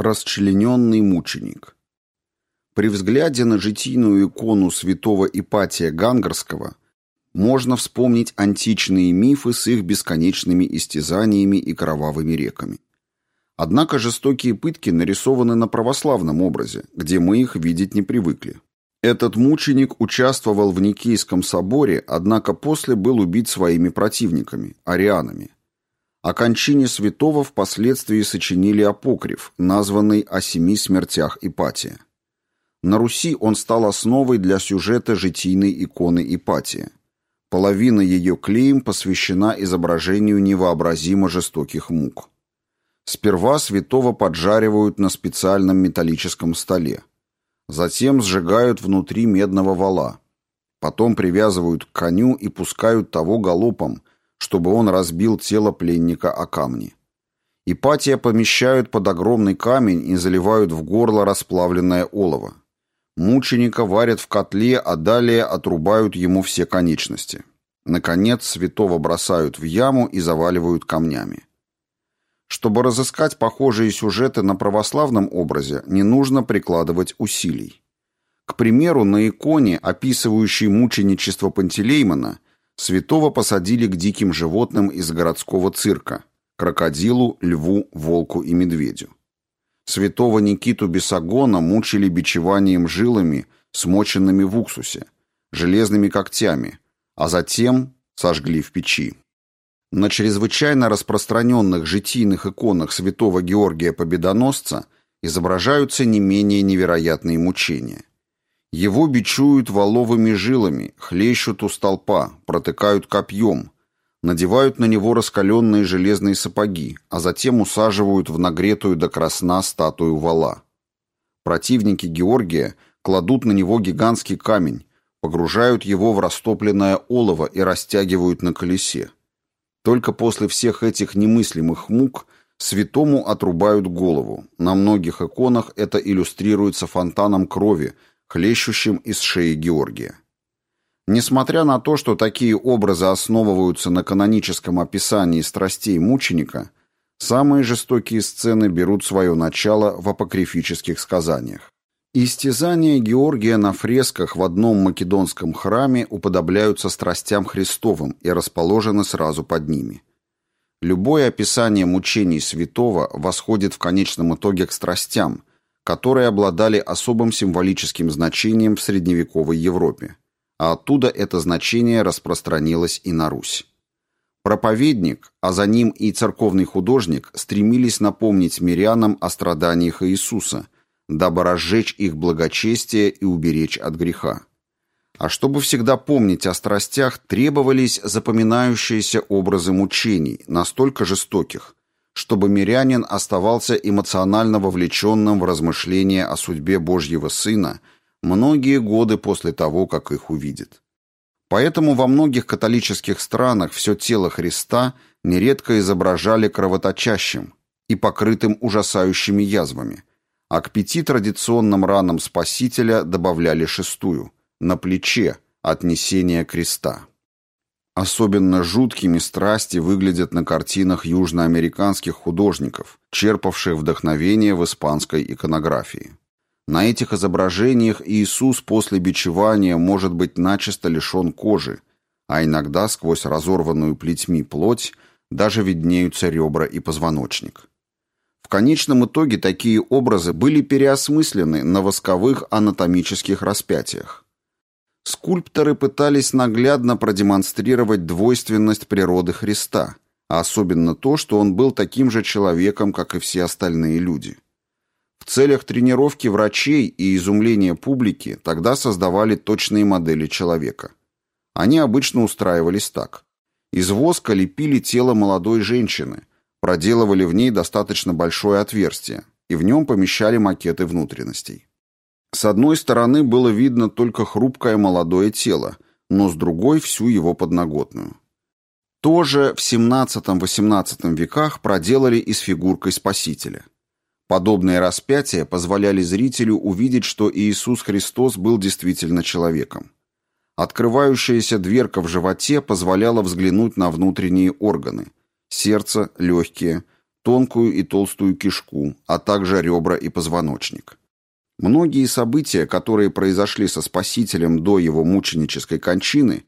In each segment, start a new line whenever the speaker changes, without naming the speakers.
Расчлененный мученик. При взгляде на житийную икону святого Ипатия Гангарского можно вспомнить античные мифы с их бесконечными истязаниями и кровавыми реками. Однако жестокие пытки нарисованы на православном образе, где мы их видеть не привыкли. Этот мученик участвовал в Никейском соборе, однако после был убит своими противниками, арианами. О кончине святого впоследствии сочинили апокриф, названный «О семи смертях Ипатия». На Руси он стал основой для сюжета житийной иконы Ипатия. Половина ее клеем посвящена изображению невообразимо жестоких мук. Сперва святого поджаривают на специальном металлическом столе. Затем сжигают внутри медного вала. Потом привязывают к коню и пускают того галопом, чтобы он разбил тело пленника о камни. Ипатия помещают под огромный камень и заливают в горло расплавленное олово. Мученика варят в котле, а далее отрубают ему все конечности. Наконец, святого бросают в яму и заваливают камнями. Чтобы разыскать похожие сюжеты на православном образе, не нужно прикладывать усилий. К примеру, на иконе, описывающей мученичество Пантелеймона, Святого посадили к диким животным из городского цирка – крокодилу, льву, волку и медведю. Святого Никиту Бесогона мучили бичеванием жилами, смоченными в уксусе, железными когтями, а затем сожгли в печи. На чрезвычайно распространенных житийных иконах святого Георгия Победоносца изображаются не менее невероятные мучения. Его бичуют воловыми жилами, хлещут у столпа, протыкают копьем, надевают на него раскаленные железные сапоги, а затем усаживают в нагретую до красна статую вала. Противники Георгия кладут на него гигантский камень, погружают его в растопленное олово и растягивают на колесе. Только после всех этих немыслимых мук святому отрубают голову. На многих иконах это иллюстрируется фонтаном крови, хлещущим из шеи Георгия. Несмотря на то, что такие образы основываются на каноническом описании страстей мученика, самые жестокие сцены берут свое начало в апокрифических сказаниях. Истязания Георгия на фресках в одном македонском храме уподобляются страстям Христовым и расположены сразу под ними. Любое описание мучений святого восходит в конечном итоге к страстям, которые обладали особым символическим значением в средневековой Европе, а оттуда это значение распространилось и на Русь. Проповедник, а за ним и церковный художник стремились напомнить мирянам о страданиях Иисуса, дабы разжечь их благочестие и уберечь от греха. А чтобы всегда помнить о страстях, требовались запоминающиеся образы мучений, настолько жестоких, чтобы мирянин оставался эмоционально вовлеченным в размышления о судьбе Божьего Сына многие годы после того, как их увидит. Поэтому во многих католических странах все тело Христа нередко изображали кровоточащим и покрытым ужасающими язвами, а к пяти традиционным ранам Спасителя добавляли шестую – на плече, отнесение креста. Особенно жуткими страсти выглядят на картинах южноамериканских художников, черпавших вдохновение в испанской иконографии. На этих изображениях Иисус после бичевания может быть начисто лишен кожи, а иногда сквозь разорванную плетьми плоть даже виднеются ребра и позвоночник. В конечном итоге такие образы были переосмыслены на восковых анатомических распятиях. Скульпторы пытались наглядно продемонстрировать двойственность природы Христа, а особенно то, что он был таким же человеком, как и все остальные люди. В целях тренировки врачей и изумления публики тогда создавали точные модели человека. Они обычно устраивались так. Из воска лепили тело молодой женщины, проделывали в ней достаточно большое отверстие, и в нем помещали макеты внутренностей. С одной стороны было видно только хрупкое молодое тело, но с другой всю его подноготную. То же в XVII-XVIII веках проделали и с фигуркой Спасителя. Подобные распятия позволяли зрителю увидеть, что Иисус Христос был действительно человеком. Открывающаяся дверка в животе позволяла взглянуть на внутренние органы – сердце, легкие, тонкую и толстую кишку, а также ребра и позвоночник. Многие события, которые произошли со Спасителем до его мученической кончины,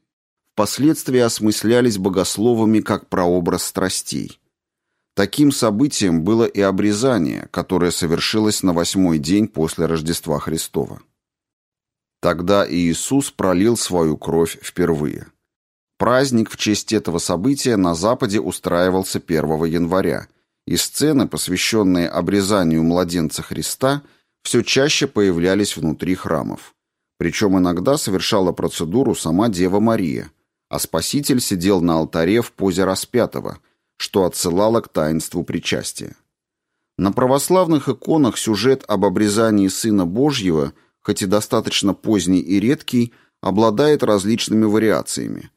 впоследствии осмыслялись богословами как прообраз страстей. Таким событием было и обрезание, которое совершилось на восьмой день после Рождества Христова. Тогда Иисус пролил свою кровь впервые. Праздник в честь этого события на Западе устраивался 1 января, и сцены, посвященные обрезанию младенца Христа, все чаще появлялись внутри храмов. Причем иногда совершала процедуру сама Дева Мария, а Спаситель сидел на алтаре в позе распятого – что отсылало к таинству причастия. На православных иконах сюжет об обрезании Сына Божьего, хоть и достаточно поздний и редкий, обладает различными вариациями.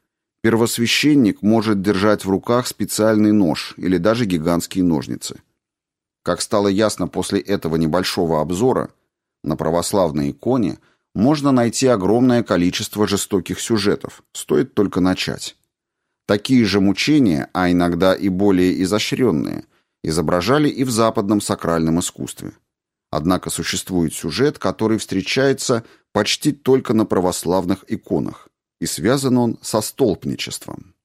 Первосвященник может держать в руках специальный нож или даже гигантские ножницы. Как стало ясно после этого небольшого обзора, на православной иконе можно найти огромное количество жестоких сюжетов, стоит только начать. Такие же мучения, а иногда и более изощренные, изображали и в западном сакральном искусстве. Однако существует сюжет, который встречается почти только на православных иконах, и связан он со столпничеством.